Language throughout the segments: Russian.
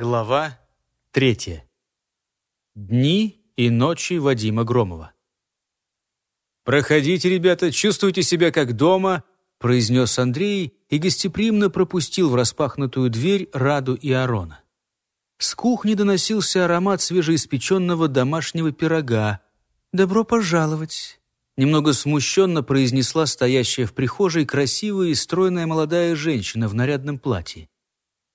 Глава третья. Дни и ночи Вадима Громова. «Проходите, ребята, чувствуйте себя как дома», произнес Андрей и гостеприимно пропустил в распахнутую дверь Раду и Арона. С кухни доносился аромат свежеиспеченного домашнего пирога. «Добро пожаловать!» Немного смущенно произнесла стоящая в прихожей красивая и стройная молодая женщина в нарядном платье.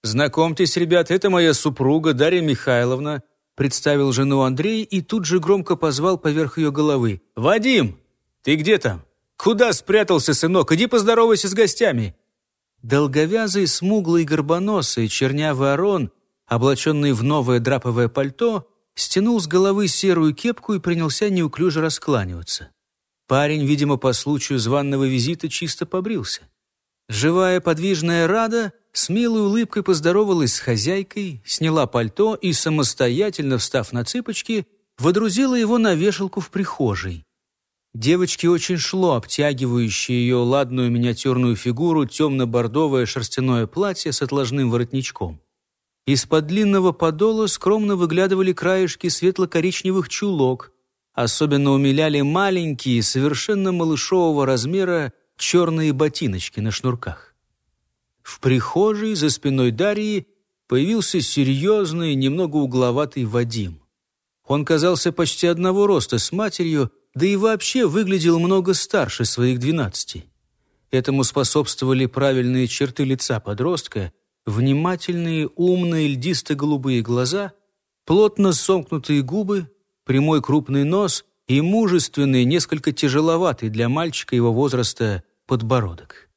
«Знакомьтесь, ребят, это моя супруга Дарья Михайловна», представил жену Андрей и тут же громко позвал поверх ее головы. «Вадим, ты где там? Куда спрятался, сынок? Иди поздоровайся с гостями!» Долговязый, смуглый, горбоносый, чернявый Арон, облаченный в новое драповое пальто, стянул с головы серую кепку и принялся неуклюже раскланиваться. Парень, видимо, по случаю званного визита чисто побрился. Живая подвижная Рада с милой улыбкой поздоровалась с хозяйкой, сняла пальто и, самостоятельно встав на цыпочки, водрузила его на вешалку в прихожей. Девочке очень шло обтягивающее ее ладную миниатюрную фигуру темно-бордовое шерстяное платье с отложным воротничком. Из-под длинного подола скромно выглядывали краешки светло-коричневых чулок. Особенно умиляли маленькие, совершенно малышового размера, черные ботиночки на шнурках. В прихожей за спиной Дарьи появился серьезный, немного угловатый Вадим. Он казался почти одного роста с матерью, да и вообще выглядел много старше своих двенадцати. Этому способствовали правильные черты лица подростка, внимательные, умные, льдисто-голубые глаза, плотно сомкнутые губы, прямой крупный нос и мужественный, несколько тяжеловатый для мальчика его возраста подбородок.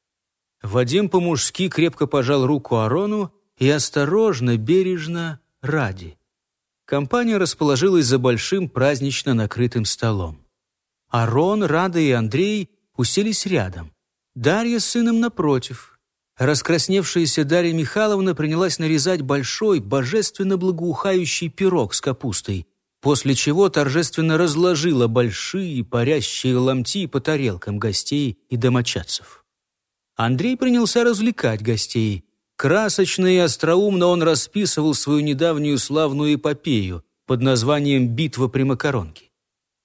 Вадим по-мужски крепко пожал руку Арону и осторожно, бережно ради. Компания расположилась за большим празднично накрытым столом. Арон, Рада и Андрей уселись рядом. Дарья с сыном напротив. Раскрасневшаяся Дарья Михайловна принялась нарезать большой, божественно благоухающий пирог с капустой, после чего торжественно разложила большие парящие ломти по тарелкам гостей и домочадцев. Андрей принялся развлекать гостей. Красочно и остроумно он расписывал свою недавнюю славную эпопею под названием «Битва при Макаронке».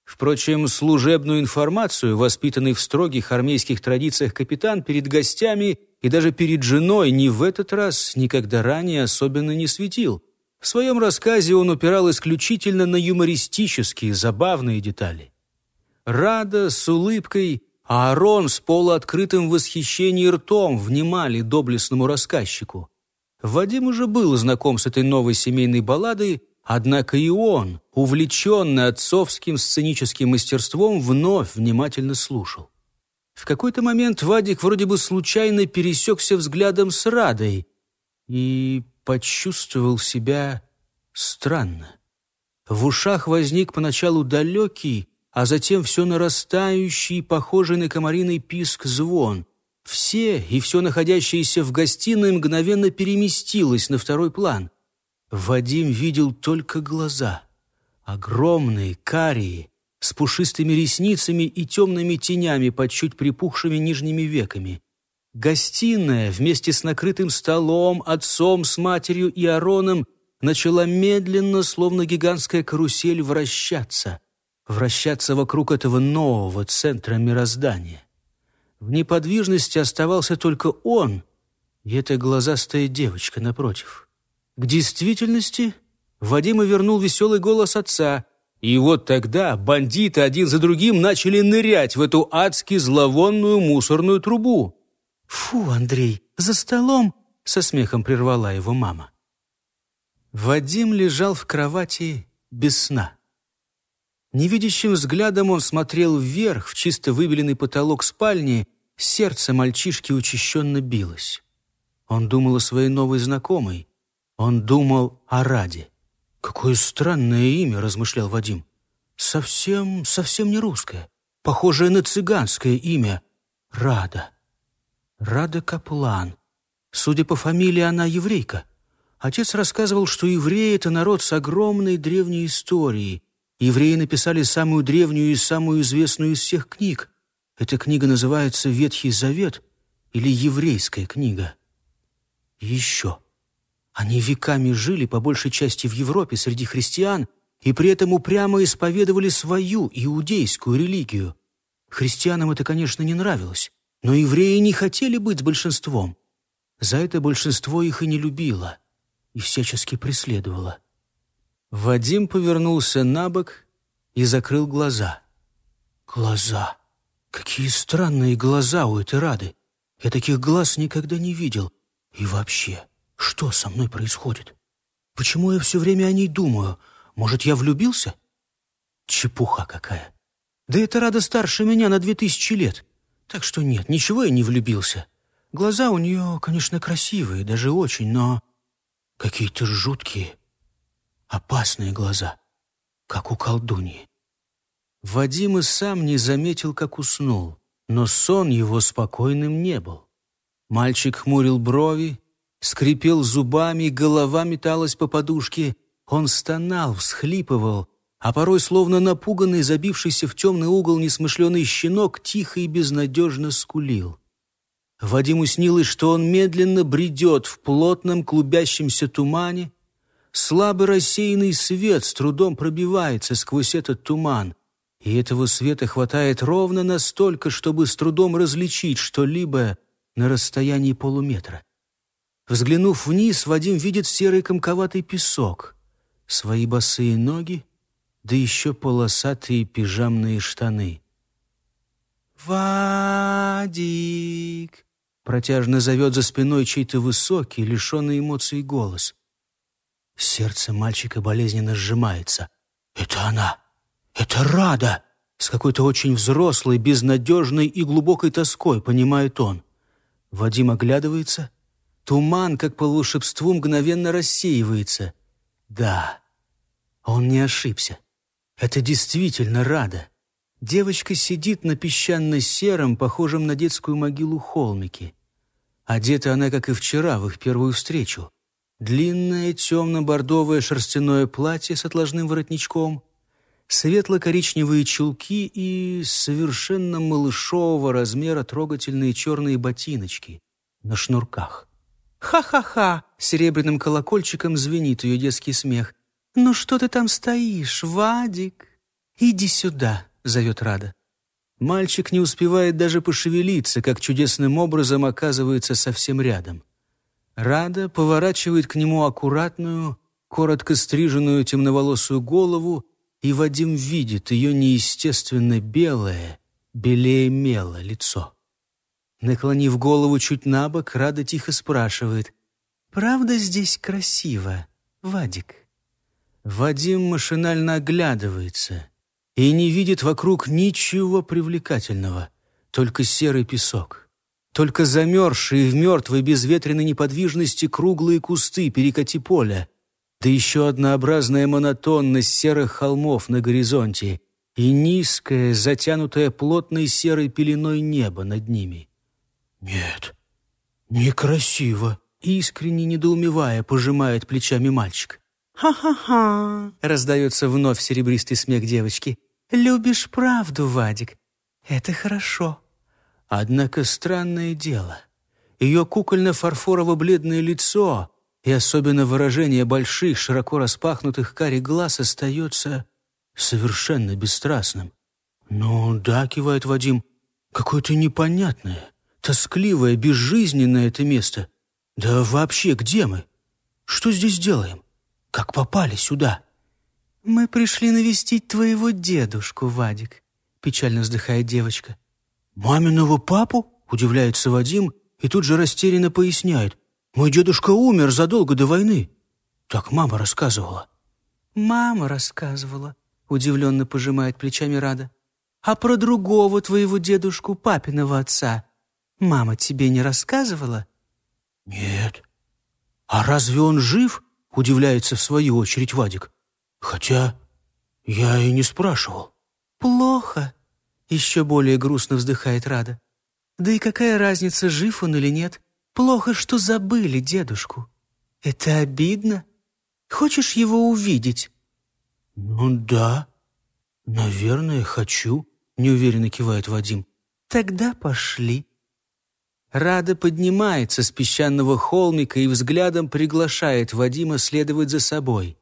Впрочем, служебную информацию, воспитанный в строгих армейских традициях капитан перед гостями и даже перед женой ни в этот раз, никогда ранее особенно не светил. В своем рассказе он упирал исключительно на юмористические, забавные детали. Рада с улыбкой Аарон с полуоткрытым восхищением ртом внимали доблестному рассказчику. Вадим уже был знаком с этой новой семейной балладой, однако и он, увлеченный отцовским сценическим мастерством, вновь внимательно слушал. В какой-то момент Вадик вроде бы случайно пересекся взглядом с Радой и почувствовал себя странно. В ушах возник поначалу далекий, а затем все нарастающий, похожий на комариный писк звон. Все и все находящееся в гостиной мгновенно переместилось на второй план. Вадим видел только глаза. Огромные, карие, с пушистыми ресницами и темными тенями под чуть припухшими нижними веками. Гостиная вместе с накрытым столом, отцом с матерью и Ароном начала медленно, словно гигантская карусель, вращаться вращаться вокруг этого нового центра мироздания. В неподвижности оставался только он и эта глазастая девочка напротив. К действительности Вадима вернул веселый голос отца, и вот тогда бандиты один за другим начали нырять в эту адски зловонную мусорную трубу. «Фу, Андрей, за столом!» — со смехом прервала его мама. Вадим лежал в кровати без сна. Невидящим взглядом он смотрел вверх, в чисто выбеленный потолок спальни, сердце мальчишки учащенно билось. Он думал о своей новой знакомой. Он думал о Раде. «Какое странное имя», — размышлял Вадим. «Совсем, совсем не русское. Похожее на цыганское имя. Рада. Рада Каплан. Судя по фамилии, она еврейка. Отец рассказывал, что евреи — это народ с огромной древней историей, Евреи написали самую древнюю и самую известную из всех книг. Эта книга называется «Ветхий Завет» или «Еврейская книга». И еще. Они веками жили, по большей части в Европе, среди христиан, и при этом упрямо исповедовали свою иудейскую религию. Христианам это, конечно, не нравилось, но евреи не хотели быть с большинством. За это большинство их и не любило, и всячески преследовало. Вадим повернулся на бок и закрыл глаза. Глаза. Какие странные глаза у этой Рады. Я таких глаз никогда не видел. И вообще, что со мной происходит? Почему я все время о ней думаю? Может, я влюбился? Чепуха какая. Да это Рада старше меня на две тысячи лет. Так что нет, ничего я не влюбился. Глаза у нее, конечно, красивые, даже очень, но какие-то жуткие, опасные глаза, как у колдуньи. Вадим и сам не заметил, как уснул, но сон его спокойным не был. Мальчик хмурил брови, скрипел зубами, голова металась по подушке. Он стонал, всхлипывал, а порой, словно напуганный, забившийся в темный угол несмышленый щенок, тихо и безнадежно скулил. Вадиму снилось, что он медленно бредет в плотном клубящемся тумане. Слабый рассеянный свет с трудом пробивается сквозь этот туман, и этого света хватает ровно настолько, чтобы с трудом различить что-либо на расстоянии полуметра. Взглянув вниз, Вадим видит серый комковатый песок, свои босые ноги, да еще полосатые пижамные штаны. «Вадик!» — протяжно зовет за спиной чей-то высокий, лишенный эмоций голос. Сердце мальчика болезненно сжимается. «Это она!» «Это Рада!» С какой-то очень взрослой, безнадежной и глубокой тоской, понимает он. Вадим оглядывается. Туман, как по волшебству, мгновенно рассеивается. Да, он не ошибся. Это действительно Рада. Девочка сидит на песчано-сером, похожем на детскую могилу холмике. Одета она, как и вчера, в их первую встречу. Длинное темно-бордовое шерстяное платье с отложным воротничком — светло-коричневые чулки и совершенно малышового размера трогательные черные ботиночки на шнурках. «Ха-ха-ха!» — серебряным колокольчиком звенит ее детский смех. «Ну что ты там стоишь, Вадик? Иди сюда!» — зовет Рада. Мальчик не успевает даже пошевелиться, как чудесным образом оказывается совсем рядом. Рада поворачивает к нему аккуратную, коротко стриженную темноволосую голову и Вадим видит ее неестественно белое, белее мела лицо. Наклонив голову чуть на бок, Рада тихо спрашивает, «Правда здесь красиво, Вадик?» Вадим машинально оглядывается и не видит вокруг ничего привлекательного, только серый песок. Только замерзшие в мертвой безветренной неподвижности круглые кусты перекати поля, да еще однообразная монотонность серых холмов на горизонте и низкое, затянутое плотной серой пеленой небо над ними. «Нет, некрасиво», — искренне недоумевая, пожимает плечами мальчик. «Ха-ха-ха!» — раздается вновь серебристый смех девочки. «Любишь правду, Вадик. Это хорошо». Однако странное дело. Ее кукольно-фарфорово-бледное лицо и особенно выражение больших, широко распахнутых карих глаз остается совершенно бесстрастным. «Ну да», — кивает Вадим, — «какое-то непонятное, тоскливое, безжизненное это место. Да вообще, где мы? Что здесь делаем? Как попали сюда?» «Мы пришли навестить твоего дедушку, Вадик», — печально вздыхает девочка. «Маминого папу?» — удивляется Вадим и тут же растерянно поясняет. Мой дедушка умер задолго до войны. Так мама рассказывала». «Мама рассказывала», — удивленно пожимает плечами Рада. «А про другого твоего дедушку, папиного отца, мама тебе не рассказывала?» «Нет». «А разве он жив?» — удивляется в свою очередь Вадик. «Хотя я и не спрашивал». «Плохо», — еще более грустно вздыхает Рада. «Да и какая разница, жив он или нет? Плохо, что забыли дедушку. Это обидно. Хочешь его увидеть?» «Ну да, наверное, хочу», — неуверенно кивает Вадим. «Тогда пошли». Рада поднимается с песчаного холмика и взглядом приглашает Вадима следовать за собой.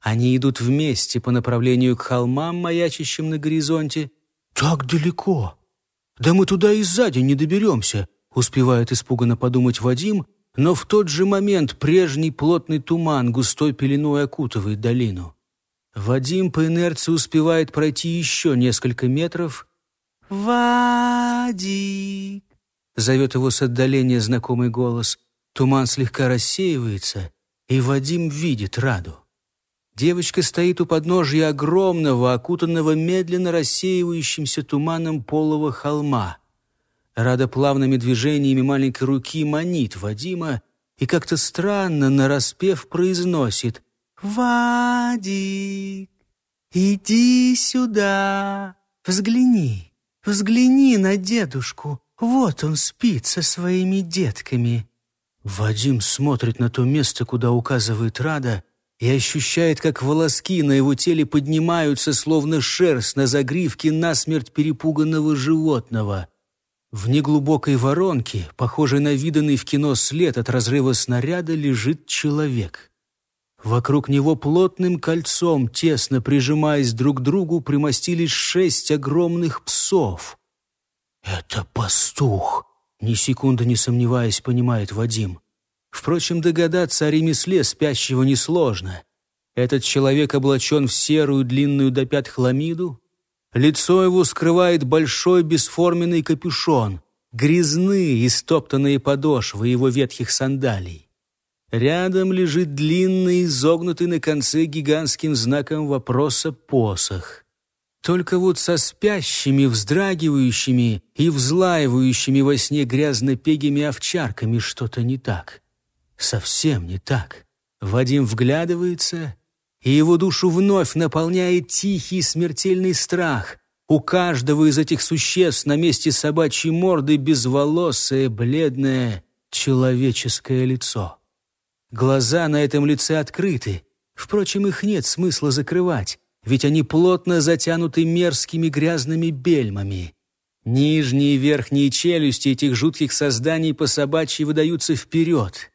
Они идут вместе по направлению к холмам, маячащим на горизонте. «Так далеко! Да мы туда и сзади не доберемся!» успевает испуганно подумать Вадим, но в тот же момент прежний плотный туман густой пеленой окутывает долину. Вадим по инерции успевает пройти еще несколько метров. «Вадик!» Зовет его с отдаления знакомый голос. Туман слегка рассеивается, и Вадим видит Раду. Девочка стоит у подножия огромного, окутанного медленно рассеивающимся туманом полого холма. Рада плавными движениями маленькой руки манит Вадима и как-то странно нараспев произносит «Вадик, иди сюда, взгляни, взгляни на дедушку, вот он спит со своими детками». Вадим смотрит на то место, куда указывает Рада, и ощущает, как волоски на его теле поднимаются, словно шерсть на загривке насмерть перепуганного животного. В неглубокой воронке, похожей на виданный в кино след от разрыва снаряда, лежит человек. Вокруг него плотным кольцом, тесно прижимаясь друг к другу, примостились шесть огромных псов. «Это пастух!» — ни секунды не сомневаясь, понимает Вадим. Впрочем, догадаться о ремесле спящего несложно. Этот человек облачен в серую длинную до пят хламиду. Лицо его скрывает большой бесформенный капюшон, грязные и стоптанные подошвы его ветхих сандалий. Рядом лежит длинный, изогнутый на конце гигантским знаком вопроса посох. Только вот со спящими, вздрагивающими и взлаивающими во сне грязно-пегими овчарками что-то не так. Совсем не так. Вадим вглядывается, и его душу вновь наполняет тихий смертельный страх. У каждого из этих существ на месте собачьей морды безволосое, бледное, человеческое лицо. Глаза на этом лице открыты, впрочем, их нет смысла закрывать ведь они плотно затянуты мерзкими грязными бельмами. Нижние и верхние челюсти этих жутких созданий по собачьи выдаются вперед.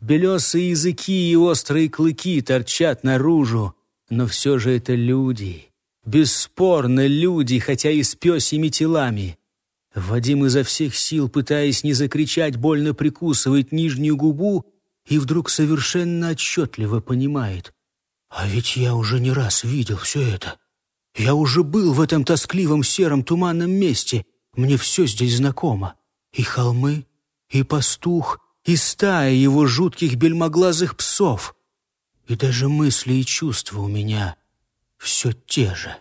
Белесые языки и острые клыки торчат наружу, но все же это люди. Бесспорно люди, хотя и с пёсьими телами. Вадим изо всех сил, пытаясь не закричать, больно прикусывает нижнюю губу и вдруг совершенно отчетливо понимает. А ведь я уже не раз видел все это. Я уже был в этом тоскливом сером туманном месте. Мне все здесь знакомо. И холмы, и пастух, и стая его жутких бельмоглазых псов. И даже мысли и чувства у меня все те же.